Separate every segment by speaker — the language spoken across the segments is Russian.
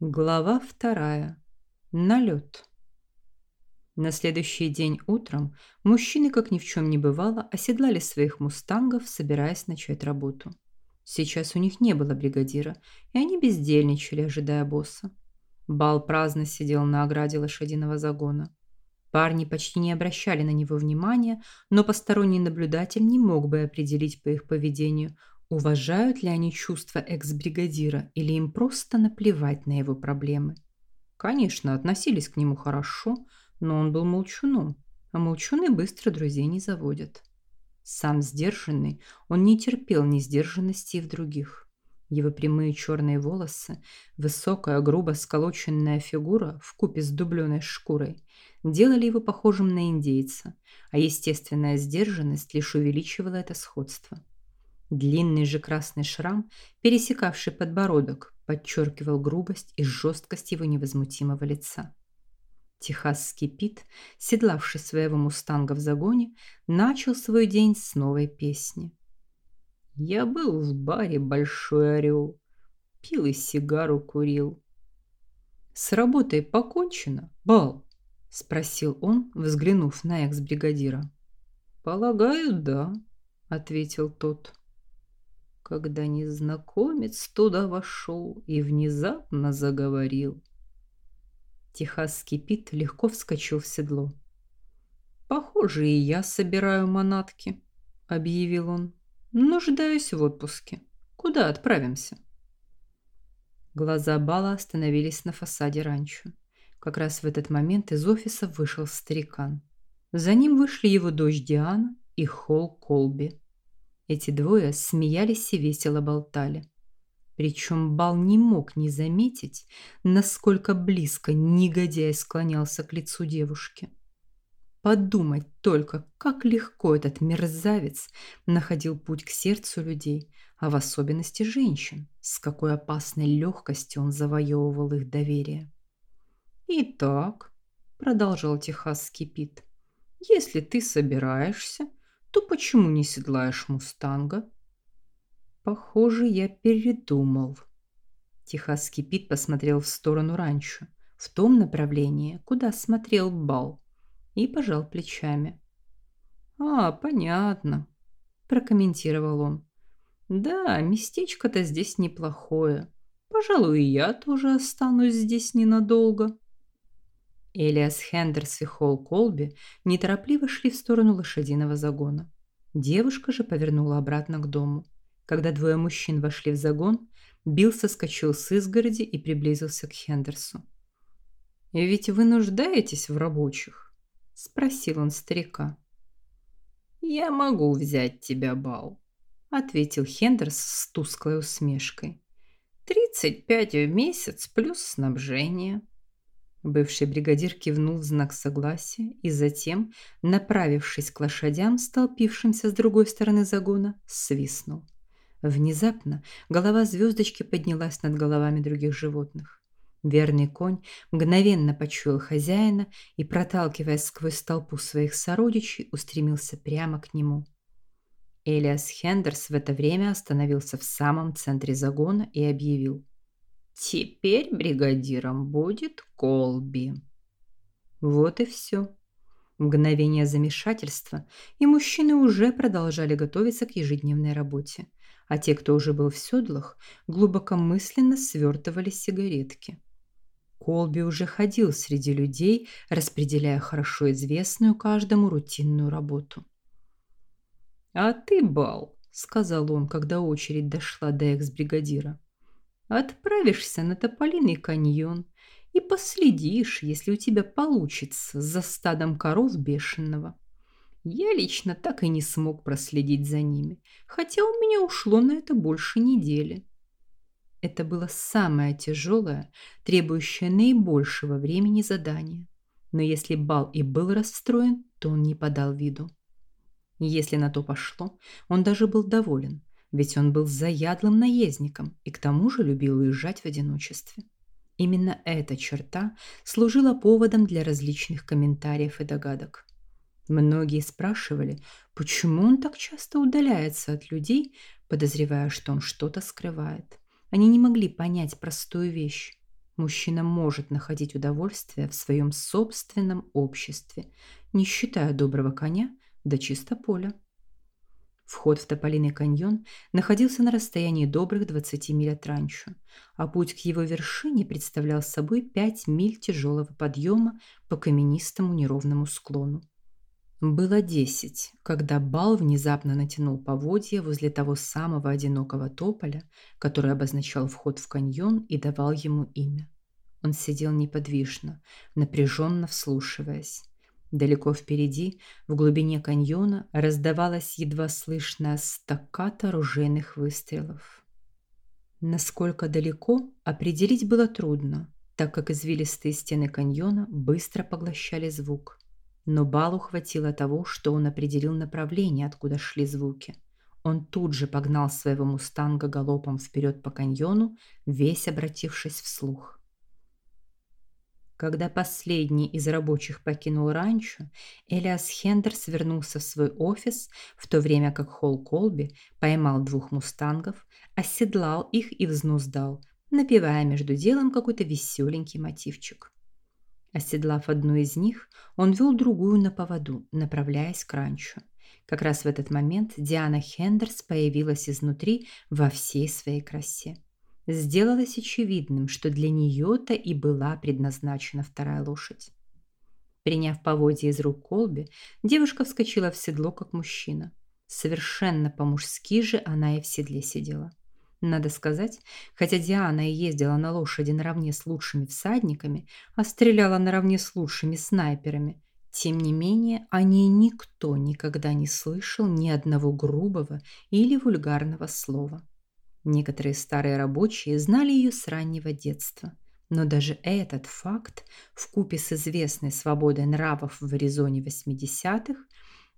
Speaker 1: Глава вторая. Налет. На следующий день утром мужчины, как ни в чем не бывало, оседлали своих мустангов, собираясь начать работу. Сейчас у них не было бригадира, и они бездельничали, ожидая босса. Бал праздно сидел на ограде лошадиного загона. Парни почти не обращали на него внимания, но посторонний наблюдатель не мог бы определить по их поведению, Уважают ли они чувства экс-бригадира или им просто наплевать на его проблемы? Конечно, относились к нему хорошо, но он был молчуном, а молчуны быстро друзей не заводят. Сам сдержанный, он не терпел несдержанности в других. Его прямые черные волосы, высокая, грубо сколоченная фигура в купе с дубленой шкурой делали его похожим на индейца, а естественная сдержанность лишь увеличивала это сходство. Длинный же красный шрам, пересекавший подбородок, подчеркивал грубость и жесткость его невозмутимого лица. Техасский Пит, седлавший своего мустанга в загоне, начал свой день с новой песни. «Я был в баре «Большой орел», пил и сигару курил». «С работой покончено, Бал?» – спросил он, взглянув на экс-бригадира. «Полагаю, да», – ответил тот когда незнакомец туда вошел и внезапно заговорил. Техасский Пит легко вскочил в седло. «Похоже, и я собираю манатки», — объявил он. «Нуждаюсь в отпуске. Куда отправимся?» Глаза Бала остановились на фасаде ранчо. Как раз в этот момент из офиса вышел старикан. За ним вышли его дочь Диана и Холл Колби. Эти двое смеялись и весело болтали. Причем Бал не мог не заметить, насколько близко негодяй склонялся к лицу девушки. Подумать только, как легко этот мерзавец находил путь к сердцу людей, а в особенности женщин, с какой опасной легкостью он завоевывал их доверие. «Итак», — продолжал техасский Пит, — «если ты собираешься, то почему не седлаешь мустанга? Похоже, я передумал. Техасский Пит посмотрел в сторону ранчо, в том направлении, куда смотрел Бал, и пожал плечами. «А, понятно», – прокомментировал он. «Да, местечко-то здесь неплохое. Пожалуй, я тоже останусь здесь ненадолго». Элиас Хендерс и Холл Колби неторопливо шли в сторону лошадиного загона. Девушка же повернула обратно к дому. Когда двое мужчин вошли в загон, Билл соскочил с изгороди и приблизился к Хендерсу. «И ведь вы нуждаетесь в рабочих?» – спросил он старика. «Я могу взять тебя, Бал», – ответил Хендерс с тусклой усмешкой. «Тридцать пять в месяц плюс снабжение». Бывший бригадир кивнул в знак согласия и затем, направившись к лошадям, столпившимся с другой стороны загона, свистнул. Внезапно голова звездочки поднялась над головами других животных. Верный конь мгновенно почуял хозяина и, проталкиваясь сквозь толпу своих сородичей, устремился прямо к нему. Элиас Хендерс в это время остановился в самом центре загона и объявил – Теперь бригадиром будет Колби. Вот и все. Мгновение замешательства, и мужчины уже продолжали готовиться к ежедневной работе, а те, кто уже был в седлах, глубокомысленно свертывали сигаретки. Колби уже ходил среди людей, распределяя хорошо известную каждому рутинную работу. «А ты, Бал», — сказал он, когда очередь дошла до экс-бригадира, — Отправишься на Тополиный каньон и последишь, если у тебя получится, за стадом коров бешеного. Я лично так и не смог проследить за ними, хотя у меня ушло на это больше недели. Это было самое тяжелое, требующее наибольшего времени задание. Но если Бал и был расстроен, то он не подал виду. Если на то пошло, он даже был доволен ведь он был заядлым наездником и к тому же любил уезжать в одиночестве. Именно эта черта служила поводом для различных комментариев и догадок. Многие спрашивали, почему он так часто удаляется от людей, подозревая, что он что-то скрывает. Они не могли понять простую вещь. Мужчина может находить удовольствие в своем собственном обществе, не считая доброго коня до чисто поля. Вход в Тополиный каньон находился на расстоянии добрых 20 миль от ранчо, а путь к его вершине представлял собой 5 миль тяжелого подъема по каменистому неровному склону. Было десять, когда Бал внезапно натянул поводья возле того самого одинокого тополя, который обозначал вход в каньон и давал ему имя. Он сидел неподвижно, напряженно вслушиваясь. Далеко впереди, в глубине каньона, раздавалась едва слышная стакката ружейных выстрелов. Насколько далеко, определить было трудно, так как извилистые стены каньона быстро поглощали звук – но Балу хватило того, что он определил направление, откуда шли звуки. Он тут же погнал своего мустанга галопом вперед по каньону, весь обратившись вслух. Когда последний из рабочих покинул ранчо, Элиас Хендерс вернулся в свой офис, в то время как Холл Колби поймал двух мустангов, оседлал их и взнуздал, напевая между делом какой-то веселенький мотивчик. Оседлав одну из них, он вел другую на поводу, направляясь к ранчо. Как раз в этот момент Диана Хендерс появилась изнутри во всей своей красе. Сделалось очевидным, что для нее-то и была предназначена вторая лошадь. Приняв поводья из рук Колби, девушка вскочила в седло, как мужчина. Совершенно по-мужски же она и в седле сидела. Надо сказать, хотя Диана и ездила на лошади наравне с лучшими всадниками, а стреляла наравне с лучшими снайперами, тем не менее о ней никто никогда не слышал ни одного грубого или вульгарного слова. Некоторые старые рабочие знали ее с раннего детства, но даже этот факт, вкупе с известной свободой нравов в Аризоне 80-х,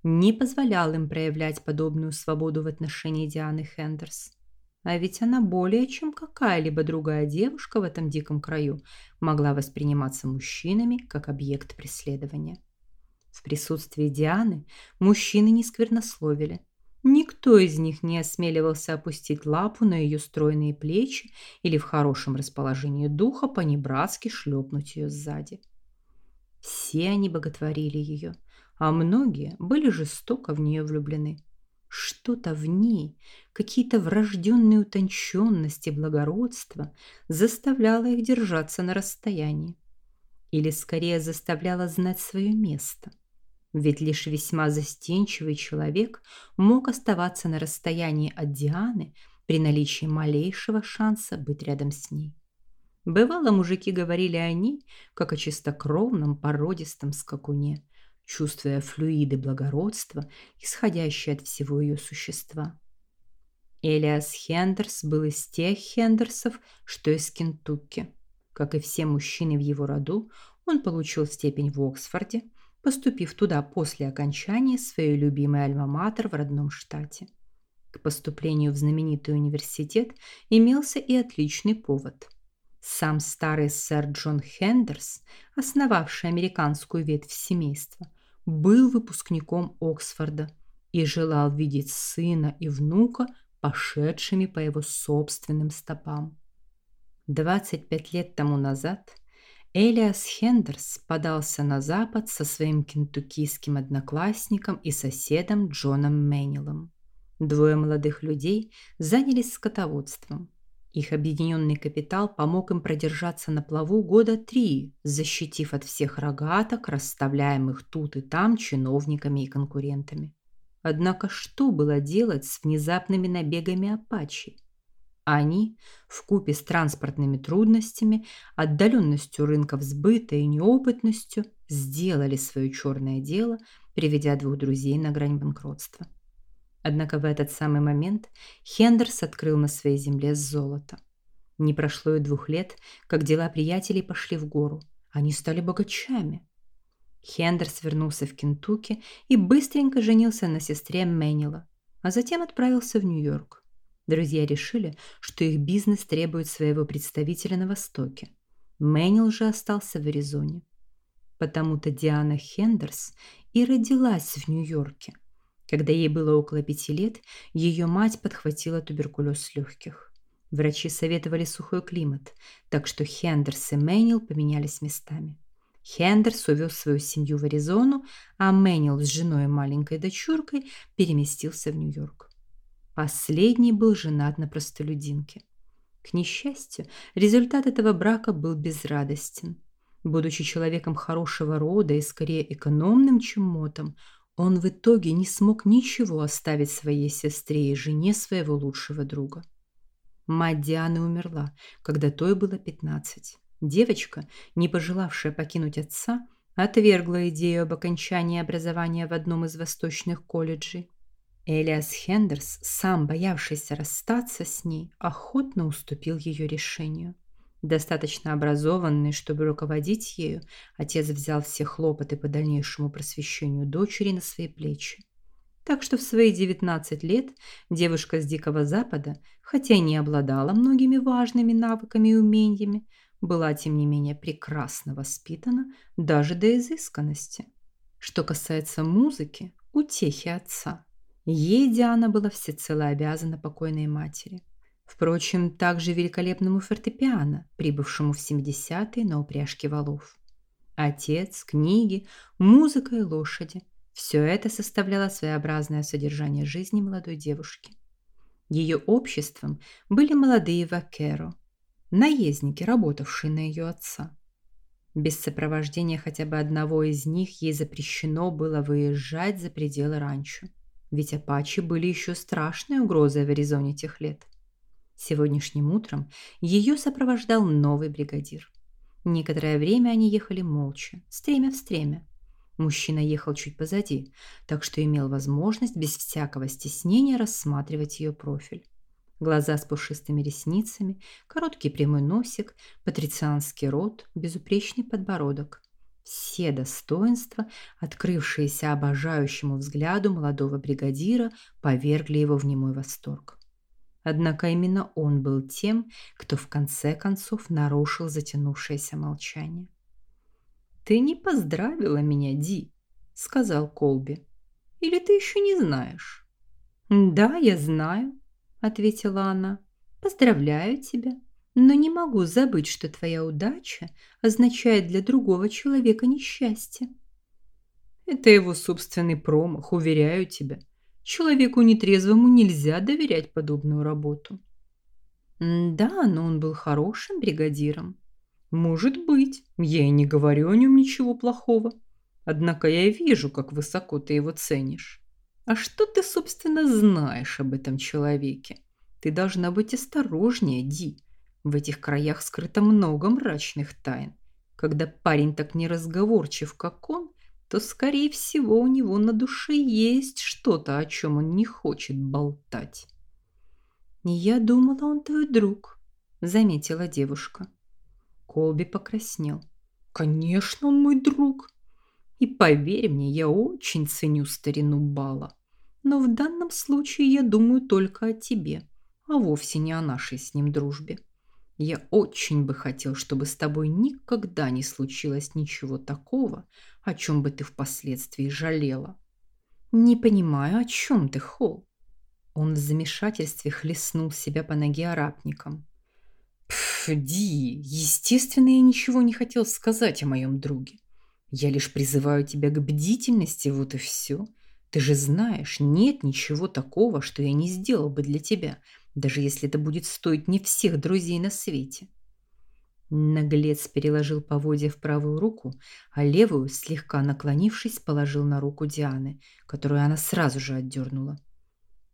Speaker 1: не позволял им проявлять подобную свободу в отношении Дианы Хендерс. А ведь она более чем какая-либо другая девушка в этом диком краю могла восприниматься мужчинами как объект преследования. В присутствии Дианы мужчины не сквернословили. Никто из них не осмеливался опустить лапу на ее стройные плечи или в хорошем расположении духа по-небратски шлепнуть ее сзади. Все они боготворили ее, а многие были жестоко в нее влюблены. Что-то в ней, какие-то врожденные утонченности и благородство заставляло их держаться на расстоянии. Или скорее заставляло знать свое место. Ведь лишь весьма застенчивый человек мог оставаться на расстоянии от Дианы при наличии малейшего шанса быть рядом с ней. Бывало, мужики говорили о ней, как о чистокровном породистом скакуне, чувствуя флюиды благородства, исходящие от всего ее существа. Элиас Хендерс был из тех Хендерсов, что из Кентукки. Как и все мужчины в его роду, он получил степень в Оксфорде, поступив туда после окончания своей любимой альма-матер в родном штате. К поступлению в знаменитый университет имелся и отличный повод. Сам старый сэр Джон Хендерс, основавший американскую ветвь семейства, был выпускником Оксфорда и желал видеть сына и внука пошедшими по его собственным стопам. 25 лет тому назад Элиас Хендерс подался на запад со своим кентуккийским одноклассником и соседом Джоном Мэннилом. Двое молодых людей занялись скотоводством. Их объединенный капитал помог им продержаться на плаву года три, защитив от всех рогаток, расставляемых тут и там чиновниками и конкурентами. Однако что было делать с внезапными набегами апачи? Они, вкупе с транспортными трудностями, отдаленностью рынков сбыта и неопытностью, сделали свое черное дело, приведя двух друзей на грань банкротства. Однако в этот самый момент Хендерс открыл на своей земле золото. Не прошло и двух лет, как дела приятелей пошли в гору. Они стали богачами. Хендерс вернулся в Кентукки и быстренько женился на сестре Мэннила, а затем отправился в Нью-Йорк. Друзья решили, что их бизнес требует своего представителя на Востоке. Мэннил же остался в Аризоне. Потому-то Диана Хендерс и родилась в Нью-Йорке – когда ей было около пяти лет, ее мать подхватила туберкулез легких. Врачи советовали сухой климат, так что Хендерс и Мэнил поменялись местами. Хендерс увез свою семью в Аризону, а Мэнил с женой и маленькой дочуркой переместился в Нью-Йорк. Последний был женат на простолюдинке. К несчастью, результат этого брака был безрадостен. Будучи человеком хорошего рода и скорее экономным, чем мотом, он в итоге не смог ничего оставить своей сестре и жене своего лучшего друга. Мать Дианы умерла, когда той было 15. Девочка, не пожелавшая покинуть отца, отвергла идею об окончании образования в одном из восточных колледжей. Элиас Хендерс, сам боявшийся расстаться с ней, охотно уступил ее решению. Достаточно образованный, чтобы руководить ею, отец взял все хлопоты по дальнейшему просвещению дочери на свои плечи. Так что в свои 19 лет девушка с Дикого Запада, хотя и не обладала многими важными навыками и умениями, была, тем не менее, прекрасно воспитана даже до изысканности. Что касается музыки, утехи отца, ей Диана была всецело обязана покойной матери. Впрочем, также великолепному фортепиано, прибывшему в 70-е на упряжке валов. Отец, книги, музыка и лошади – все это составляло своеобразное содержание жизни молодой девушки. Ее обществом были молодые вакеро, наездники, работавшие на ее отца. Без сопровождения хотя бы одного из них ей запрещено было выезжать за пределы ранчо, ведь апачи были еще страшной угрозой в Аризоне тех лет. Сегодняшним утром ее сопровождал новый бригадир. Некоторое время они ехали молча, стремя в стремя. Мужчина ехал чуть позади, так что имел возможность без всякого стеснения рассматривать ее профиль глаза с пушистыми ресницами, короткий прямой носик, патрицианский рот, безупречный подбородок. Все достоинства, открывшиеся обожающему взгляду молодого бригадира, повергли его в немой восторг. Однако именно он был тем, кто в конце концов нарушил затянувшееся молчание. «Ты не поздравила меня, Ди», — сказал Колби. «Или ты еще не знаешь?» «Да, я знаю», ответила она. Поздравляю тебя, но не могу забыть, что твоя удача означает для другого человека несчастье. Это его собственный промах, уверяю тебя. Человеку нетрезвому нельзя доверять подобную работу. Да, но он был хорошим бригадиром. Может быть, я и не говорю о нем ничего плохого. Однако я вижу, как высоко ты его ценишь. А что ты, собственно, знаешь об этом человеке? Ты должна быть осторожнее, Ди. В этих краях скрыто много мрачных тайн. Когда парень так неразговорчив, как он, то, скорее всего, у него на душе есть что-то, о чем он не хочет болтать. «Я думала, он твой друг», — заметила девушка. Колби покраснел. «Конечно, он мой друг. И поверь мне, я очень ценю старину Бала. Но в данном случае я думаю только о тебе, а вовсе не о нашей с ним дружбе. Я очень бы хотел, чтобы с тобой никогда не случилось ничего такого, о чем бы ты впоследствии жалела. Не понимаю, о чем ты, Холл. Он в замешательстве хлестнул себя по ноге арабником. Пф, Ди, естественно, я ничего не хотел сказать о моем друге. Я лишь призываю тебя к бдительности, вот и все. Ты же знаешь, нет ничего такого, что я не сделал бы для тебя, даже если это будет стоить не всех друзей на свете. Наглец переложил поводья в правую руку, а левую, слегка наклонившись, положил на руку Дианы, которую она сразу же отдернула.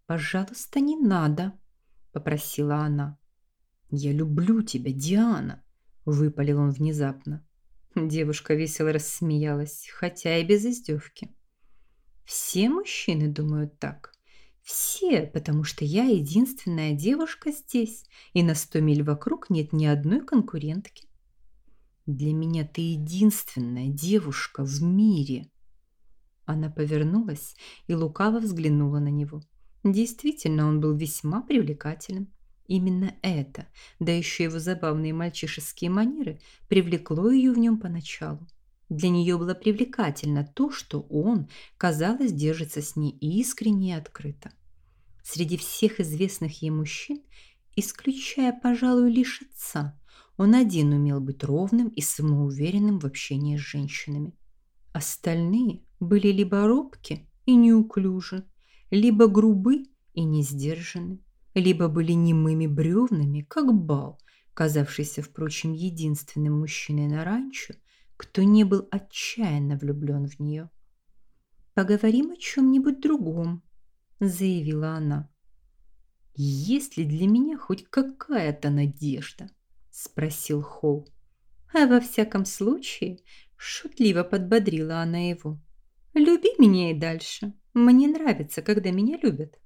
Speaker 1: «Пожалуйста, не надо», — попросила она. «Я люблю тебя, Диана», — выпалил он внезапно. Девушка весело рассмеялась, хотя и без издевки. Все мужчины думают так. Все, потому что я единственная девушка здесь, и на сто миль вокруг нет ни одной конкурентки. Для меня ты единственная девушка в мире. Она повернулась и лукаво взглянула на него. Действительно, он был весьма привлекателен. Именно это, да еще его забавные мальчишеские манеры, привлекло ее в нем поначалу. Для нее было привлекательно то, что он, казалось, держится с ней искренне и открыто. Среди всех известных ей мужчин исключая, пожалуй, лишь отца, он один умел быть ровным и самоуверенным в общении с женщинами. Остальные были либо робки и неуклюжи, либо грубы и не сдержаны, либо были немыми бревнами, как бал, казавшийся, впрочем, единственным мужчиной на ранчо, кто не был отчаянно влюблен в нее. «Поговорим о чем-нибудь другом», — заявила она. «Есть ли для меня хоть какая-то надежда?» — спросил Холл. А во всяком случае, шутливо подбодрила она его. «Люби меня и дальше. Мне нравится, когда меня любят».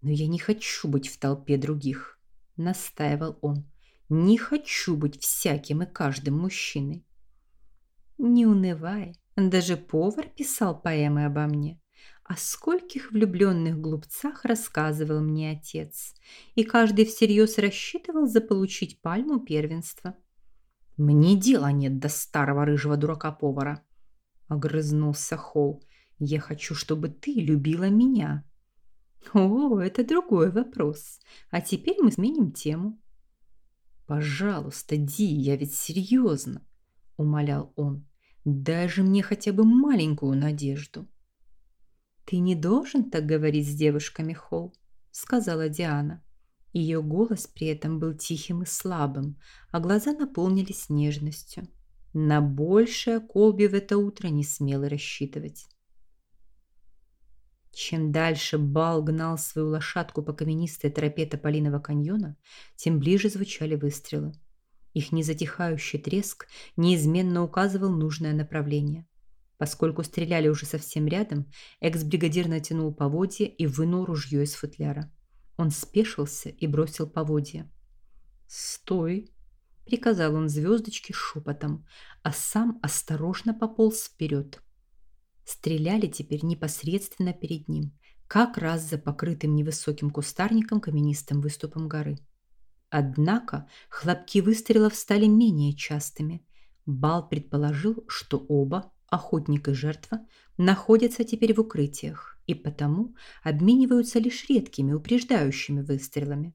Speaker 1: «Но я не хочу быть в толпе других», — настаивал он. «Не хочу быть всяким и каждым мужчиной». «Не унывай, даже повар писал поэмы обо мне. О скольких влюбленных глупцах рассказывал мне отец, и каждый всерьез рассчитывал заполучить пальму первенства. «Мне дела нет до старого рыжего дурака-повара», — огрызнулся Холл. «Я хочу, чтобы ты любила меня». «О, это другой вопрос. А теперь мы сменим тему». «Пожалуйста, Ди, я ведь серьезно», — умолял он. Дай же мне хотя бы маленькую надежду. Ты не должен так говорить с девушками, Холл, сказала Диана. Ее голос при этом был тихим и слабым, а глаза наполнились нежностью. На большее Колби в это утро не смела рассчитывать. Чем дальше Бал гнал свою лошадку по каменистой тропе Тополиного каньона, тем ближе звучали выстрелы. Их незатихающий треск неизменно указывал нужное направление. Поскольку стреляли уже совсем рядом, экс-бригадир натянул поводья и вынул ружье из футляра. Он спешился и бросил поводья. "Стой", приказал он звездочке шепотом, а сам осторожно пополз вперед. Стреляли теперь непосредственно перед ним, как раз за покрытым невысоким кустарником каменистым выступом горы. Однако хлопки выстрелов стали менее частыми. Бал предположил, что оба, охотник и жертва, находятся теперь в укрытиях и потому обмениваются лишь редкими упреждающими выстрелами.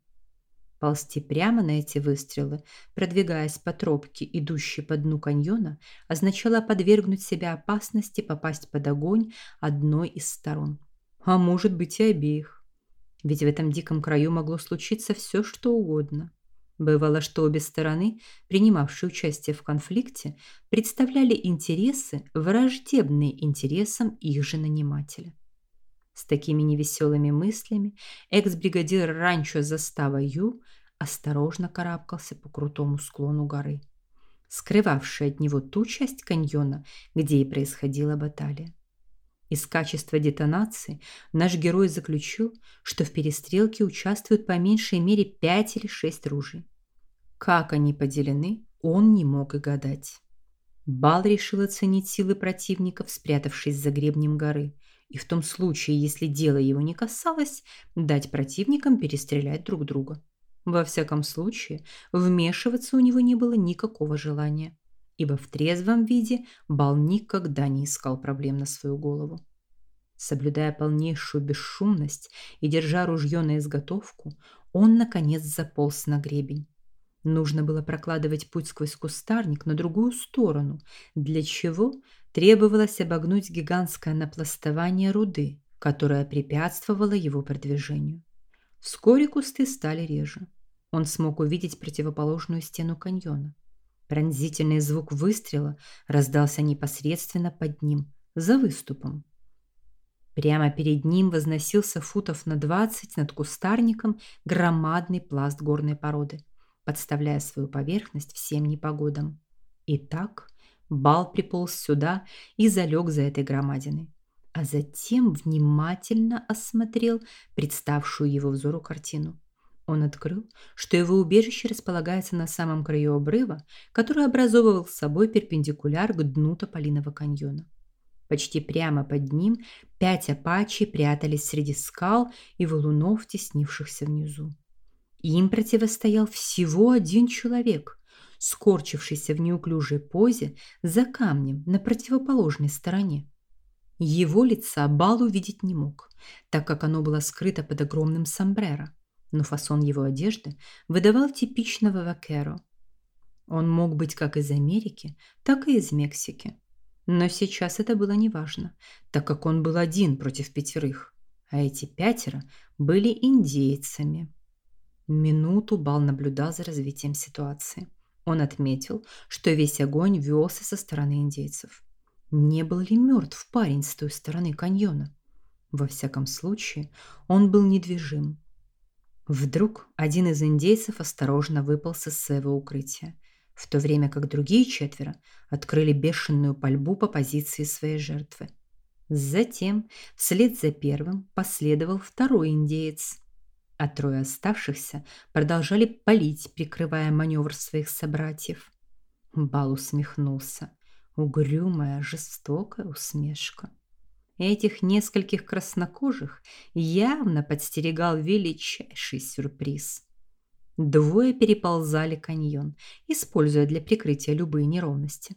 Speaker 1: Ползти прямо на эти выстрелы, продвигаясь по тропке, идущей по дну каньона, означало подвергнуть себя опасности попасть под огонь одной из сторон, а может быть и обеих. Ведь в этом диком краю могло случиться все, что угодно. Бывало, что обе стороны, принимавшие участие в конфликте, представляли интересы, враждебные интересам их же нанимателя. С такими невеселыми мыслями экс-бригадир ранчо застава Ю осторожно карабкался по крутому склону горы, скрывавшей от него ту часть каньона, где и происходила баталия. Из качества детонации наш герой заключил, что в перестрелке участвуют по меньшей мере пять или шесть ружей. Как они поделены, он не мог и гадать. Бал решил оценить силы противников, спрятавшись за гребнем горы, и в том случае, если дело его не касалось, дать противникам перестрелять друг друга. Во всяком случае, вмешиваться у него не было никакого желания ибо в трезвом виде Бал никогда не искал проблем на свою голову. Соблюдая полнейшую бесшумность и держа ружье на изготовку, он наконец заполз на гребень. Нужно было прокладывать путь сквозь кустарник на другую сторону, для чего требовалось обогнуть гигантское напластование руды, которое препятствовало его продвижению. Вскоре кусты стали реже. Он смог увидеть противоположную стену каньона. Пронзительный звук выстрела раздался непосредственно под ним, за выступом. Прямо перед ним возносился футов на двадцать над кустарником громадный пласт горной породы, подставляя свою поверхность всем непогодам. Итак, Бал приполз сюда и залег за этой громадиной, а затем внимательно осмотрел представшую его взору картину. Он открыл, что его убежище располагается на самом краю обрыва, который образовывал с собой перпендикуляр к дну Тополиного каньона. Почти прямо под ним пять апачи прятались среди скал и валунов, теснившихся внизу. Им противостоял всего один человек, скорчившийся в неуклюжей позе за камнем на противоположной стороне. Его лица Бал увидеть не мог, так как оно было скрыто под огромным сомбреро но фасон его одежды выдавал типичного вакеро. Он мог быть как из Америки, так и из Мексики. Но сейчас это было неважно, так как он был один против пятерых, а эти пятеро были индейцами. Минуту Бал наблюдал за развитием ситуации. Он отметил, что весь огонь велся со стороны индейцев. Не был ли мертв парень с той стороны каньона? Во всяком случае, он был недвижим. Вдруг один из индейцев осторожно выполз из своего укрытия, в то время как другие четверо открыли бешеную пальбу по позиции своей жертвы. Затем, вслед за первым, последовал второй индеец, а трое оставшихся продолжали палить, прикрывая маневр своих собратьев. Бал усмехнулся. Угрюмая, жестокая усмешка. Этих нескольких краснокожих явно подстерегал величайший сюрприз. Двое переползали каньон, используя для прикрытия любые неровности.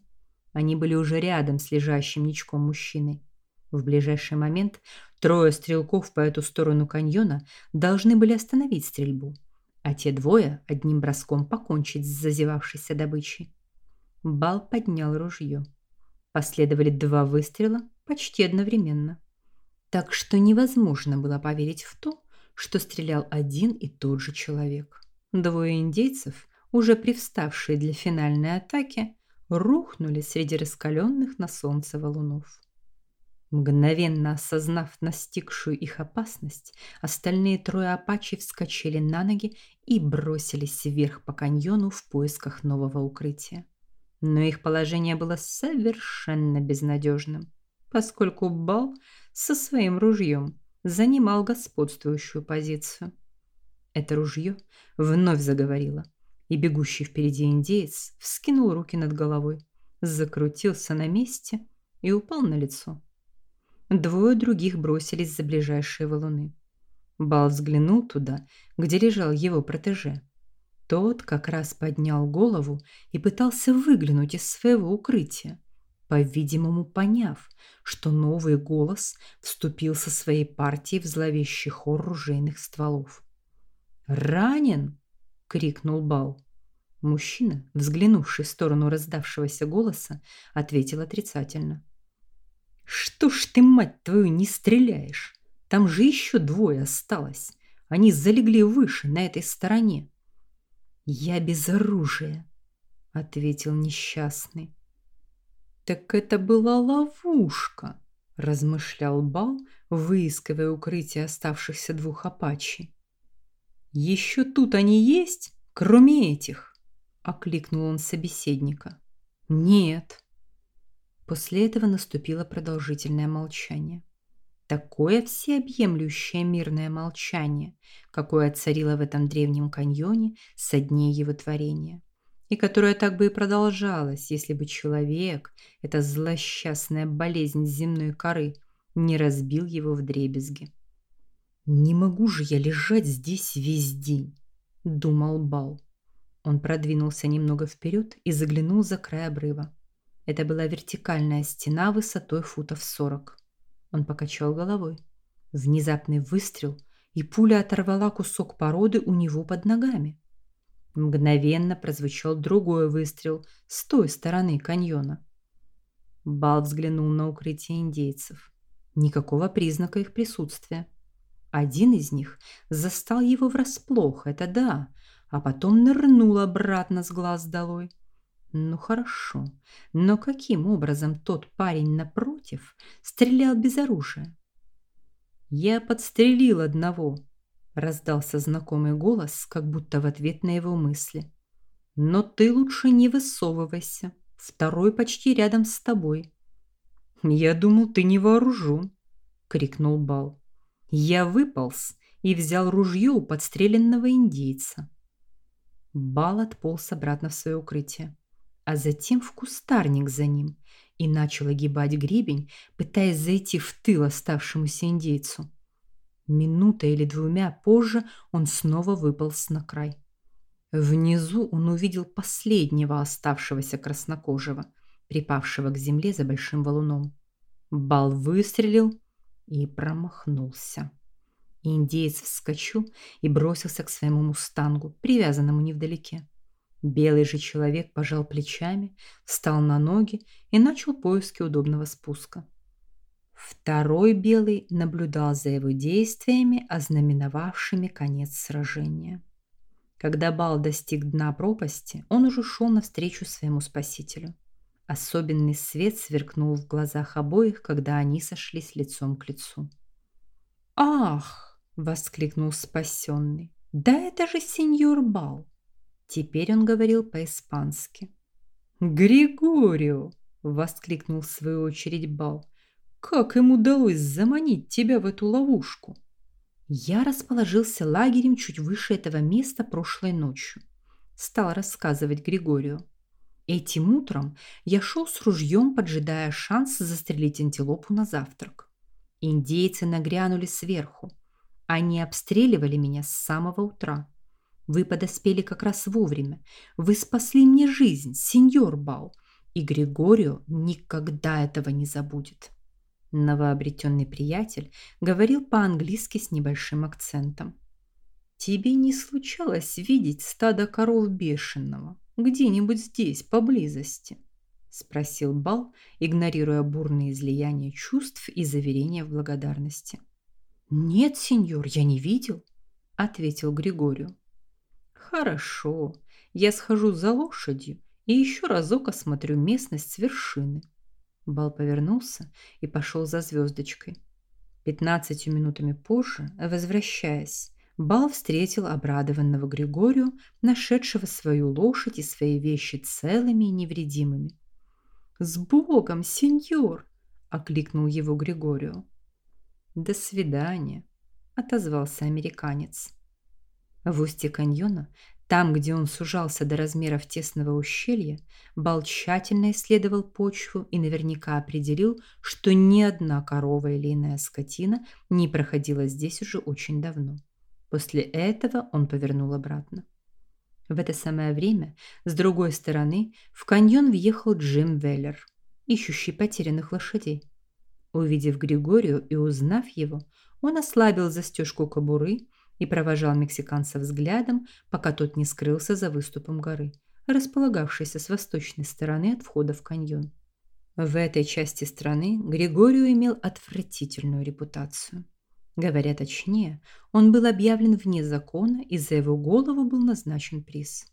Speaker 1: Они были уже рядом с лежащим ничком мужчиной. В ближайший момент трое стрелков по эту сторону каньона должны были остановить стрельбу, а те двое одним броском покончить с зазевавшейся добычей. Бал поднял ружье. Последовали два выстрела почти одновременно. Так что невозможно было поверить в то, что стрелял один и тот же человек. Двое индейцев, уже привставшие для финальной атаки, рухнули среди раскаленных на солнце валунов. Мгновенно осознав настигшую их опасность, остальные трое апачи вскочили на ноги и бросились вверх по каньону в поисках нового укрытия. Но их положение было совершенно безнадежным, поскольку Бал со своим ружьем занимал господствующую позицию. Это ружье вновь заговорило, и бегущий впереди индеец вскинул руки над головой, закрутился на месте и упал на лицо. Двое других бросились за ближайшие валуны. Бал взглянул туда, где лежал его протеже. Тот как раз поднял голову и пытался выглянуть из своего укрытия, по-видимому, поняв, что новый голос вступил со своей партией в зловещий хор ружейных стволов. «Ранен!» — крикнул Бал. Мужчина, взглянувший в сторону раздавшегося голоса, ответил отрицательно. Что ж ты, мать твою, не стреляешь? Там же еще двое осталось. Они залегли выше, на этой стороне. Я без оружия, ответил несчастный. Так это была ловушка, размышлял Бал, выискивая укрытие оставшихся двух апачи. Еще тут они есть, кроме этих, окликнул он собеседника. Нет, После этого наступило продолжительное молчание. Такое всеобъемлющее мирное молчание, какое царило в этом древнем каньоне со дней его творения, и которое так бы и продолжалось, если бы человек, эта злосчастная болезнь земной коры, не разбил его в дребезги. «Не могу же я лежать здесь весь день», — думал Бал. Он продвинулся немного вперед и заглянул за край обрыва. Это была вертикальная стена высотой футов сорок. Он покачал головой. Внезапный выстрел, и пуля оторвала кусок породы у него под ногами. Мгновенно прозвучал другой выстрел с той стороны каньона. Бал взглянул на укрытие индейцев. Никакого признака их присутствия. Один из них застал его врасплох, это да, а потом нырнул обратно с глаз долой. Ну хорошо, но каким образом тот парень напротив стрелял без оружия? Я подстрелил одного, раздался знакомый голос, как будто в ответ на его мысли. Но ты лучше не высовывайся. Второй почти рядом с тобой. Я думал, ты не вооружен, крикнул Бал. Я выполз и взял ружье у подстреленного индейца. Бал отполз обратно в свое укрытие а затем в кустарник за ним и начал огибать гребень, пытаясь зайти в тыл оставшемуся индейцу. Минута или двумя позже он снова выполз на край. Внизу он увидел последнего оставшегося краснокожего, припавшего к земле за большим валуном. Бал выстрелил и промахнулся. Индеец вскочил и бросился к своему мустангу, привязанному невдалеке. Белый же человек пожал плечами, встал на ноги и начал поиски удобного спуска. Второй белый наблюдал за его действиями, ознаменовавшими конец сражения. Когда Бал достиг дна пропасти, он уже шел навстречу своему спасителю. Особенный свет сверкнул в глазах обоих, когда они сошлись лицом к лицу. «Ах!» — воскликнул спасенный. «Да это же сеньор Бал!» Теперь он говорил по-испански. «Григорио!» — воскликнул в свою очередь Бал. «Как им удалось заманить тебя в эту ловушку?» Я расположился лагерем чуть выше этого места прошлой ночью. Стал рассказывать Григорию. Этим утром я шел с ружьем, поджидая шанс застрелить антилопу на завтрак. Индейцы нагрянули сверху. Они обстреливали меня с самого утра. Вы подоспели как раз вовремя. Вы спасли мне жизнь, сеньор Бау. И Григорио никогда этого не забудет. Новообретенный приятель говорил по-английски с небольшим акцентом. «Тебе не случалось видеть стадо коров бешеного где-нибудь здесь, поблизости?» спросил Бал, игнорируя бурные излияния чувств и заверения в благодарности. «Нет, сеньор, я не видел», — ответил Григорию. «Хорошо, я схожу за лошадью и еще разок осмотрю местность с вершины», Бал повернулся и пошел за звездочкой. Пятнадцатью минутами позже, возвращаясь, Бал встретил обрадованного Григорию, нашедшего свою лошадь и свои вещи целыми и невредимыми. «С Богом, сеньор!» – окликнул его Григорию. «До свидания», – отозвался американец. В устье каньона там, где он сужался до размеров тесного ущелья, Бал тщательно исследовал почву и наверняка определил, что ни одна корова или иная скотина не проходила здесь уже очень давно. После этого он повернул обратно. В это самое время с другой стороны в каньон въехал Джим Веллер, ищущий потерянных лошадей. Увидев Григорию и узнав его, он ослабил застежку кобуры и провожал мексиканца взглядом, пока тот не скрылся за выступом горы, располагавшейся с восточной стороны от входа в каньон. В этой части страны Григорию имел отвратительную репутацию. Говоря точнее, он был объявлен вне закона, и за его голову был назначен приз.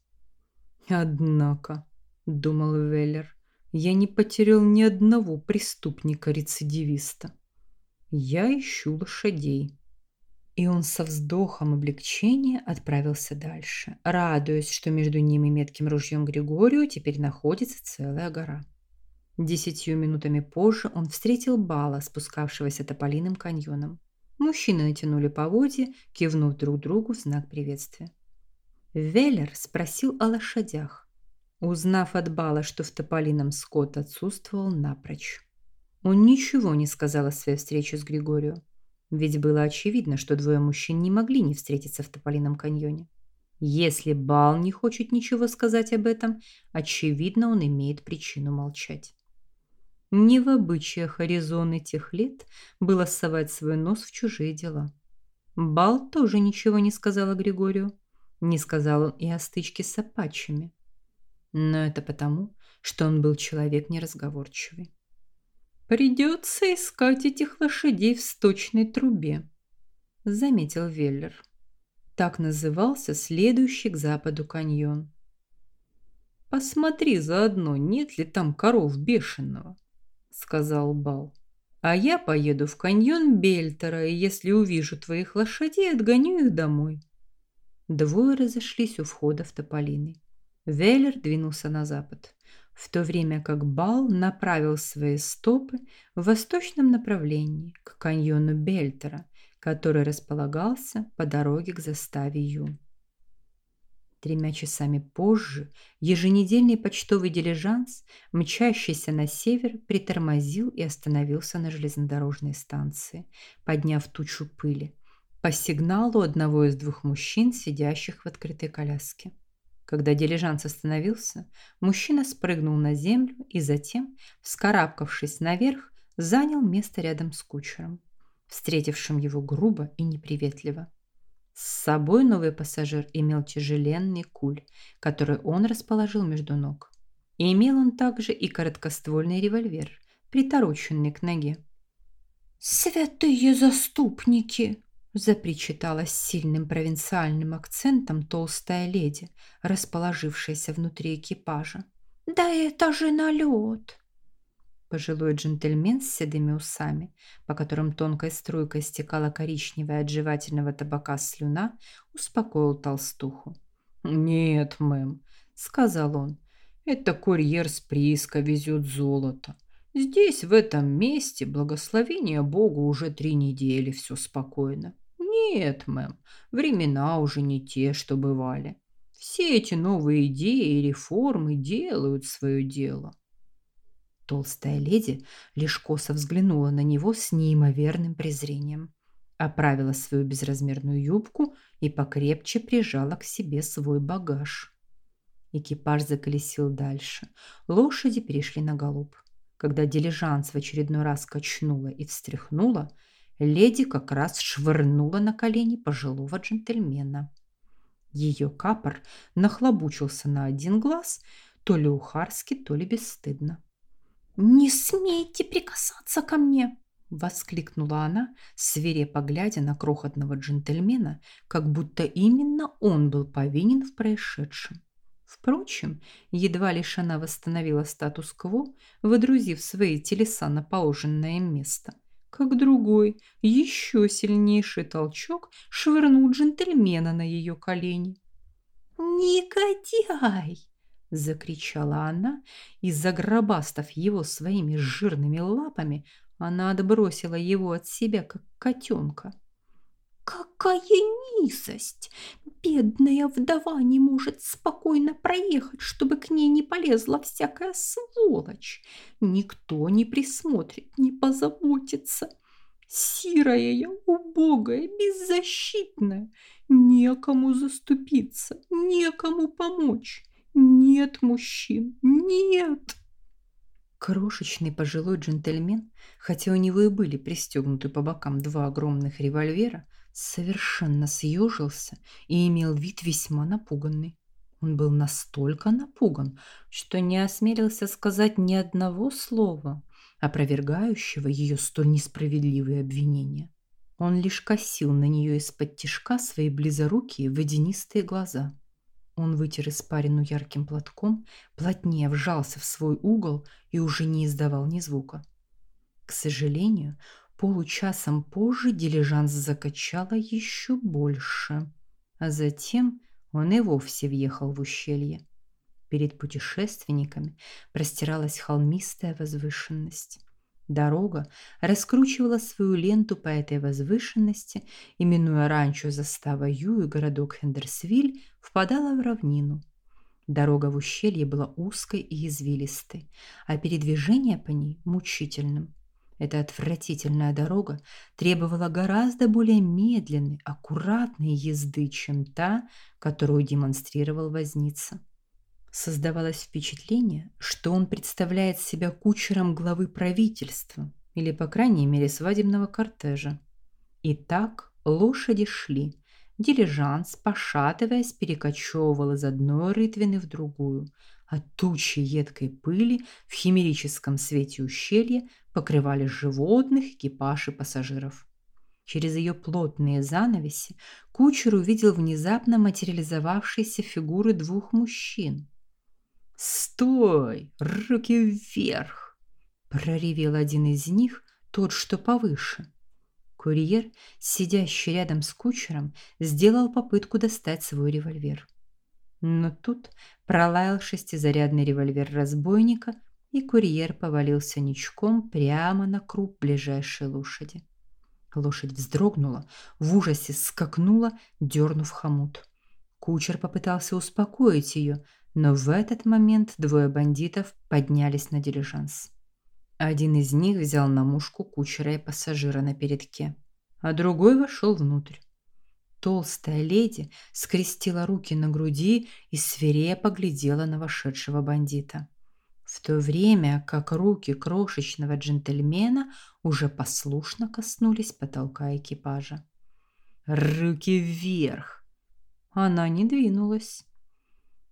Speaker 1: «Однако», — думал Веллер, — «я не потерял ни одного преступника-рецидивиста. Я ищу лошадей». И он со вздохом облегчения отправился дальше, радуясь, что между ним и метким ружьем Григорию теперь находится целая гора. Десятью минутами позже он встретил Бала, спускавшегося тополиным каньоном. Мужчины натянули поводья, кивнув друг другу в знак приветствия. Веллер спросил о лошадях, узнав от Бала, что в тополином скот отсутствовал напрочь. Он ничего не сказал о своей встрече с Григорием. Ведь было очевидно, что двое мужчин не могли не встретиться в Тополином каньоне. Если Бал не хочет ничего сказать об этом, очевидно, он имеет причину молчать. Не в обычаях Аризоны тех лет было совать свой нос в чужие дела. Бал тоже ничего не сказал о Григорию. Не сказал он и о стычке с апачами. Но это потому, что он был человек неразговорчивый. Придется искать этих лошадей в сточной трубе, заметил Веллер. Так назывался следующий к западу каньон. Посмотри заодно, нет ли там коров бешеного, сказал Бал. А я поеду в каньон Бельтера, и если увижу твоих лошадей, отгоню их домой. Двое разошлись у входа в тополины. Веллер двинулся на запад в то время как Бал направил свои стопы в восточном направлении к каньону Бельтера, который располагался по дороге к заставе Ю. Тремя часами позже еженедельный почтовый дилижанс, мчащийся на север, притормозил и остановился на железнодорожной станции, подняв тучу пыли, по сигналу одного из двух мужчин, сидящих в открытой коляске. Когда дилижанс остановился, мужчина спрыгнул на землю и затем, вскарабкавшись наверх, занял место рядом с кучером. встретившим его грубо и неприветливо. С собой новый пассажир имел тяжеленный куль, который он расположил между ног. И имел он также и короткоствольный револьвер, притороченный к ноге.
Speaker 2: «Святые заступники!»
Speaker 1: Запричитала с сильным провинциальным акцентом толстая леди, расположившаяся внутри экипажа.
Speaker 2: «Да это же налет!»
Speaker 1: Пожилой джентльмен с седыми усами, по которым тонкой струйкой стекала коричневая от жевательного табака слюна, успокоил толстуху. «Нет, мэм», — сказал он, — «это курьер с прииска везет золото. Здесь, в этом месте, благословение Богу, уже три недели все спокойно. Нет, мэм, времена уже не те, что бывали. Все эти новые идеи и реформы делают свое дело.
Speaker 2: Толстая леди лишь косо взглянула на него с неимоверным презрением, оправила свою безразмерную юбку и покрепче прижала к себе свой багаж. Экипаж заколесил дальше. Лошади перешли на галоп. Когда дилижанс в очередной раз качнула и встряхнула, леди как раз швырнула на колени пожилого джентльмена. Ее капор нахлобучился на один глаз, то ли ухарски, то ли бесстыдно.
Speaker 1: «Не смейте прикасаться ко мне!» – воскликнула она, свирепо глядя на крохотного джентльмена, как будто именно он был повинен в происшедшем. Впрочем, едва лишь она восстановила статус-кво, выдрузив свои телеса на положенное место, как другой, еще сильнейший толчок швырнул джентльмена на ее колени.
Speaker 2: «Негодяй!» – закричала она, и, загробастав его своими жирными лапами, она отбросила его от себя, как котенка. Какая низость! Бедная вдова не может спокойно проехать, чтобы к ней не полезла всякая сволочь. Никто не присмотрит, не позаботится. Сирая я, убогая, беззащитная. Некому заступиться, некому помочь. Нет мужчин, нет.
Speaker 1: Крошечный пожилой джентльмен, хотя у него и были пристегнуты по бокам два огромных револьвера, совершенно съежился и имел вид весьма напуганный. Он был настолько напуган, что не осмелился сказать ни одного слова, опровергающего ее столь несправедливые обвинения. Он лишь косил на нее из-под тишка свои близорукие водянистые глаза. Он вытер испарину ярким платком, плотнее вжался в свой угол и уже не издавал ни звука. К сожалению, Получасом позже дилижанс закачало еще больше, а затем он и вовсе въехал в ущелье. Перед путешественниками простиралась холмистая возвышенность. Дорога раскручивала свою ленту по этой возвышенности, именуя ранчо застава Ю и городок Хендерсвиль, впадала в равнину. Дорога в ущелье была узкой и извилистой, а передвижение по ней мучительным. Эта отвратительная дорога требовала гораздо более медленной, аккуратной езды, чем та, которую демонстрировал возница. Создавалось впечатление, что он представляет себя кучером главы правительства или, по крайней мере, свадебного кортежа. И так лошади шли. Дилижанс, пошатываясь, перекочевывал из одной рытвины в другую, а тучи едкой пыли в химерическом свете ущелья покрывали животных, экипаж и пассажиров. Через ее плотные занавеси кучер увидел внезапно материализовавшиеся фигуры двух мужчин. «Стой! Руки вверх!» – проревел один из них, тот, что повыше. Курьер, сидящий рядом с кучером, сделал попытку достать свой револьвер. Но тут пролаял шестизарядный револьвер разбойника, и курьер повалился ничком прямо на круп ближайшей лошади. Лошадь вздрогнула, в ужасе скакнула, дернув хомут. Кучер попытался успокоить ее, но в этот момент двое бандитов поднялись на дилижанс. Один из них взял на мушку кучера и пассажира на передке, а другой вошел внутрь. Толстая леди скрестила руки на груди и свирепо глядела на вошедшего бандита. В то время как руки крошечного джентльмена уже послушно коснулись потолка экипажа. «Руки вверх!» Она не двинулась.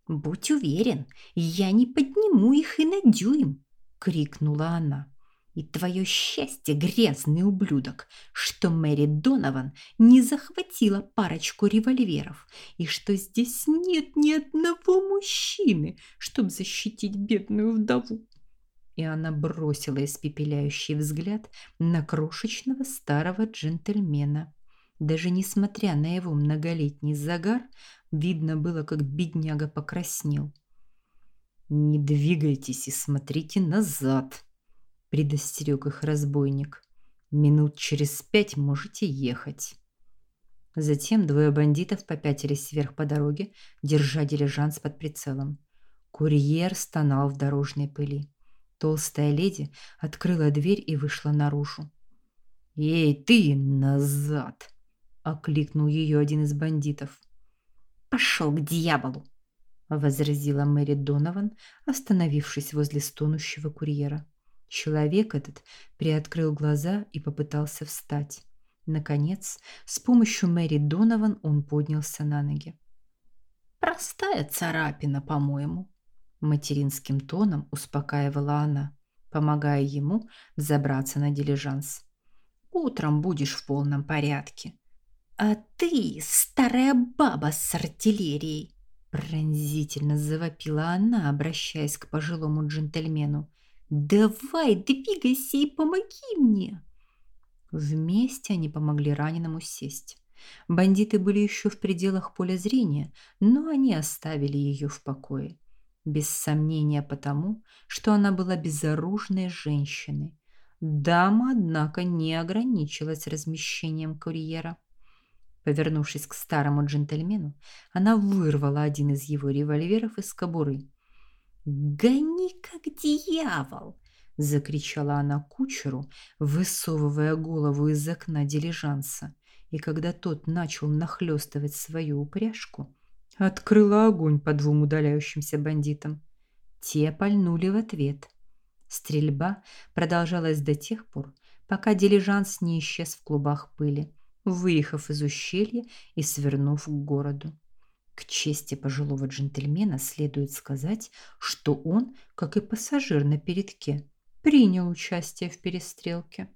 Speaker 2: «Будь уверен, я не подниму их и на дюйм!» — крикнула она. И твое счастье, грязный ублюдок, что Мэри Донован не захватила парочку револьверов, и что здесь нет ни одного мужчины, чтобы защитить бедную вдову. И она бросила испепеляющий взгляд на крошечного старого джентльмена. Даже несмотря на его многолетний загар, видно было, как бедняга покраснел.
Speaker 1: «Не двигайтесь и смотрите назад», предостерег их разбойник. Минут через пять можете ехать. Затем двое бандитов попятились вверх по дороге, держа дилижанс под прицелом. Курьер стонал в дорожной пыли. Толстая леди открыла дверь и вышла наружу. "Эй, ты, назад!" окликнул ее один из бандитов.
Speaker 2: «Пошел к дьяволу!» — возразила Мэри Донован, остановившись возле стонущего курьера. Человек этот приоткрыл глаза и попытался встать. Наконец, с помощью Мэри Донован он поднялся на ноги.
Speaker 1: Простая царапина, по-моему, материнским тоном успокаивала она, помогая ему взобраться на дилижанс. Утром будешь в полном порядке.
Speaker 2: А ты, старая баба с артиллерией,
Speaker 1: пронзительно завопила она, обращаясь к пожилому джентльмену.
Speaker 2: Давай, двигайся и помоги мне.
Speaker 1: Вместе они помогли раненому сесть. Бандиты были еще в пределах поля зрения, но они оставили ее в покое. Без сомнения потому, что она была безоружной женщиной. Дама, однако, не ограничилась размещением курьера. Повернувшись к старому джентльмену, она вырвала один из его револьверов из кобуры –
Speaker 2: «Гони, как дьявол!» – закричала она кучеру, высовывая голову из окна дилижанса. И когда тот начал нахлёстывать свою упряжку, открыла огонь по двум удаляющимся бандитам. Те пальнули в ответ. Стрельба продолжалась до тех пор, пока дилижанс не исчез в клубах пыли, выехав из ущелья и свернув к городу. К чести пожилого джентльмена следует сказать, что он, как и пассажир на передке, принял участие в перестрелке.